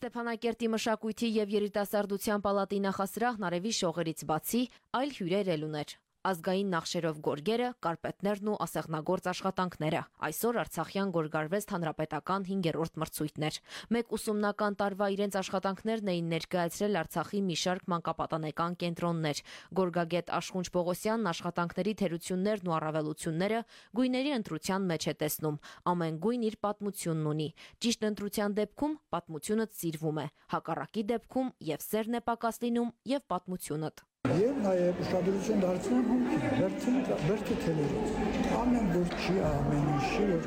Ստեփանակերտի մշակույթի եւ երիտասարդության պալատի նախասրահն արևի շողերից բացի այլ հյուրեր էլ ուներ ազգային նախշերով գորգերը, կարպետներն ու ասեղնագործ աշխատանքները։ Այսօր Արցախյան գորգարվեստ հանրապետական 5-րդ մրցույթներ։ Մեկ ուսումնական տարվա իրենց աշխատանքներն էին ներկայացրել Արցախի մի շարք մանկապատանեկան կենտրոններ։ Գորգագետ Աշխունչ Պողոսյանն աշխատանքների թերություններն ու առավելությունները գույների ընտրության մեջ է տեսնում։ Ամեն գույն իր պատմությունն ունի։ Ճիշտ ընտրության դեպքում պատմությունը ծիրվում է, հակառակի դեպքում եւ սերն է պակաս լինում եւ պատմությունդ եւ նաեւ ուշադրություն դարձնում հումքի վերջին վերջի թելերից ամեն գործի ամեն ինչի որ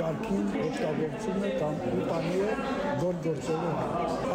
կարգին օգտագործում է կամ ուտանի է գործողը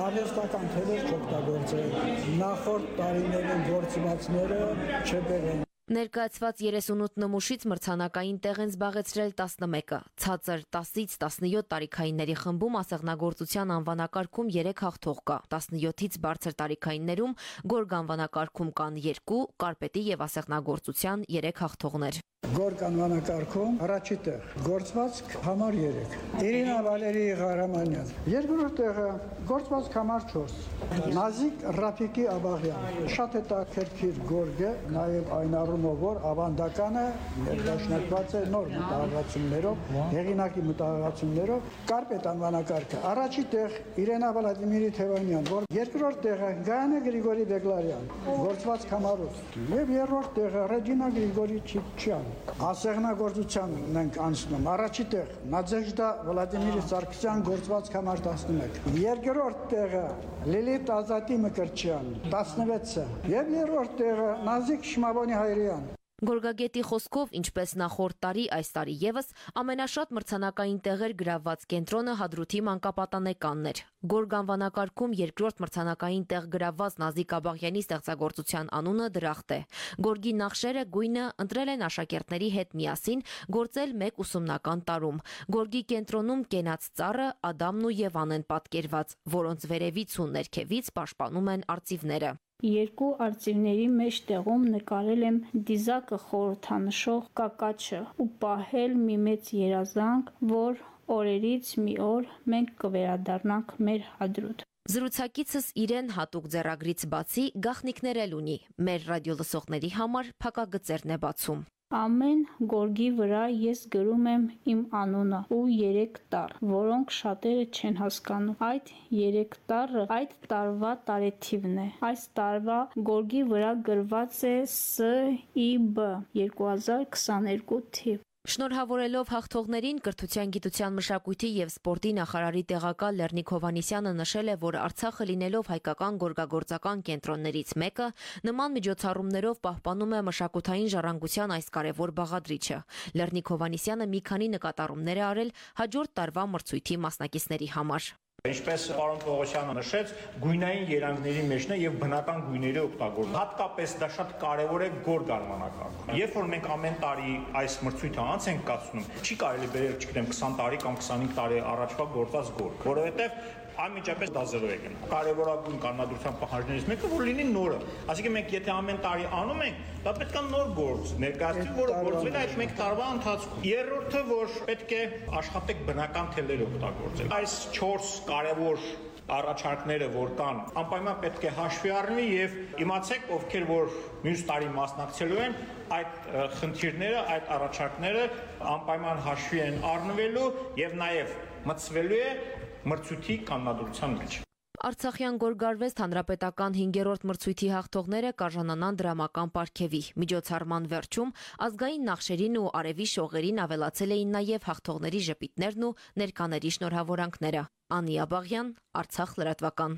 արհեստական թելեր չօգտագործել նախորդ տարիներին գործվածները չբերեն Ներկայացված 38 նմուշից մրցանակային տեղ են զբաղեցրել 11-ը։ Ցածր 10-ից 17 տարիքայինների խմբում ասեղնագործության անվանակարգում 3 հաղթող կա։ 17-ից բարձր տարիքայիններում գորգ անվանակարգում կան 2, կարպետի եւ ասեղնագործության 3 հաղթողներ։ Գորգ անվանակարգում առաջի տեղ գործվածք համար 3 Իրինա Վալերի Ղարամանյան երկրորդ տեղը գործվածք համար 4 Նազիկ Ռաֆիկի Աբաղյան շատ է տակերքիր գորգը նաև այն առումով որ ավանդականը ներդաշնակված է նոր մտահղացումներով հեղինակի մտահղացումներով. Կարպետ անվանակարգը. Առաջի տեղ Իրենա Վլադիմիրի Թևանյան որ երկրորդ տեղը Գայանե Գրիգորի Բեգլարյան գործվածք համար 8 եւ երրորդ տեղը Ռեջինա Գրիգորի Չիչյան ասեղնագործության ենք անցնում։ Առաջի տեղ Նադեժդա Վլադիմիր Սարգսյան գործված համար 11։ Երկրորդ տեղը Լիլիթ Ազատի Մկրտչյան 16-ը եւ երրորդ տեղը Նազիկ Շմաբոնի Հայրյան Գորգագետի խոսքով, ինչպես նախորդ տարի, այս տարի եւս ամենաշատ մրցանակային տեղեր գրաված կենտրոնը Հադրութի մանկապատանեկանն էր։ Գորգ անվանակարգում երկրորդ մրցանակային տեղ գրաված Նազիկ Աբաղյանի ստեղծագործության անունը դրախտ է։ Գորգի նախշերը գույնը ընտրել են աշակերտների հետ միասին գործել մեկ ուսումնական տարում։ Գորգի կենտրոնում կենաց ծառը, Ադամն ու Եվան են պատկերված, որոնց վերևից ու ներքևից պաշտպանում են արծիվները։ Երկու արծիվների մեջ տեղում նկարել եմ դիզակը խորհրդանշող կակաչը ու պահել մի մեծ երազանք, որ օրերից մի օր մենք կվերադառնանք մեր հադրուտ։ Զրուցակիցս իրեն հատուկ ձեռագրից բացի գախնիկներ էլ ունի։ Մեր ռադիոլսողների համար փակագծերն է բացում։ Ամեն գորգի վրա ես գրում եմ իմ անունը ու 3 տառ, որոնք շատերը չեն հասկանում։ Այդ 3 տառը այդ տարվա տարեթիվն է։ Այս տարվա գորգի վրա գրված է ՍԻԲ 2022 թիվ։ Շնորհավորելով հաղթողներին կրթության, գիտության, մշակույթի եւ սպորտի նախարարի տեղակալ Լեռնիկ Հովանիսյանը նշել է, որ Արցախը լինելով հայկական գորգագործական կենտրոններից մեկը, նման միջոցառումներով պահպանում է մշակութային ժառանգության այս կարևոր բաղադրիչը։ Լեռնիկ Հովանիսյանը մի քանի նկատառումներ է արել հաջորդ տարվա մրցույթի մասնակիցների համար։ Ինչպես պարոն Պողոսյանը նշեց, գույնային երանգների մեջն է եւ բնական գույների օգտագործում։ Հատկապես դա շատ կարեւոր է գորգ արմանակարգում։ Երբ որ մենք ամեն տարի այս մրցույթը անց ենք կացնում, չի կարելի բերել, չգիտեմ, 20 տարի կամ 25 տարի առաջվա գործած գորգ, որովհետեւ անմիջապես դա զրո է գնում։ Կարևորագույն կանոնադրության պահանջներից մեկը որ լինի նորը։ Այսինքն մենք եթե ամեն տարի անում ենք, դա պետք է նոր գործ ներկայացվի, որը գործվել է այդ 1 տարվա ընթացքում։ Երրորդը, որ պետք է աշխատեք բնական թելեր օգտագործել։ Այս 4 կարևոր առաջարկները որ կան անպայման պետք է հաշվի առնվի եւ իմացեք ովքեր որ մյուս տարի մասնակցելու են այդ խնդիրները այդ առաջարկները անպայման հաշվի են առնվելու եւ նաեւ մտցվելու է մրցույթի կանոնադրության մեջ։ Արցախյան գորգարվեստ հանրապետական 5-րդ մրցույթի հաղթողները կարժանանան դրամական պարգևի։ Միջոցառման վերջում ազգային նախշերին ու արևի շողերին ավելացել էին նաև հաղթողների ժպիտներն ու ներկաների շնորհավորանքները։ Անի Աբաղյան, Արցախ լրատվական։